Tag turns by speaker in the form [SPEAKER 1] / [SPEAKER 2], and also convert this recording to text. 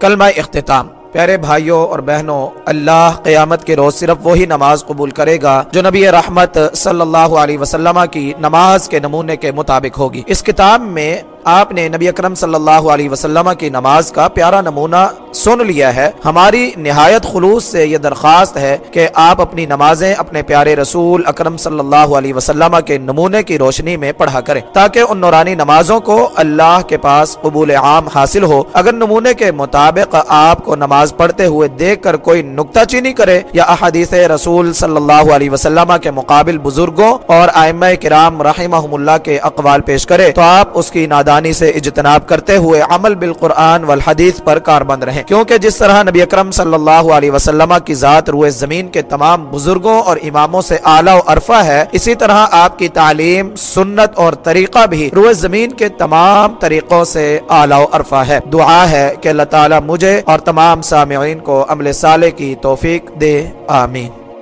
[SPEAKER 1] کلمہ اختتام۔ پیارے بھائیوں اور بہنوں، اللہ قیامت کے روز صرف وہی نماز قبول کرے گا جو نبی رحمت صلی اللہ علیہ وسلم کی نماز کے نمونے کے مطابق ہوگی۔ اس کتاب میں آپ نے نبی اکرم صلی اللہ علیہ وسلم کی نماز کا پیارا نمونہ سن لیا ہے۔ ہماری نہایت خلوص سے یہ درخواست ہے کہ آپ اپنی نمازیں اپنے پیارے رسول اکرم صلی اللہ علیہ وسلم کے نمونے کی روشنی میں پڑھا کریں۔ تاکہ ان نورانی نمازوں کو اللہ کے پاس قبول عام حاصل ہو۔ اگر نمونے کے مطابق آپ کو نماز پڑھتے ہوئے دیکھ کر کوئی نکتہ چینی کرے یا احادیث رسول صلی اللہ علیہ وسلم کے مقابل بزرگوں اور آئمہ کرام رحمہم اللہ کے اقوال پیش کرے، تو آپ اس کی نادانی سے اجتناب کرتے ہوئے عمل بالقرآن والحدیث پر کاربند رہیں۔ کیونکہ جس طرح نبی اکرم صلی اللہ علیہ وسلم کی ذات روئے زمین کے تمام بزرگوں اور اماموں سے اعلیٰ و عرفہ ہے، اسی طرح آپ کی تعلیم، سنت اور طریقہ بھی روئے زمین کے تمام طریقوں سے اعلیٰ و عرفہ ہے۔ دعا ہے کہ اللہ تعالیٰ مجھے اور تمام سامعین کو عمل صالح کی توفیق دے، آمین۔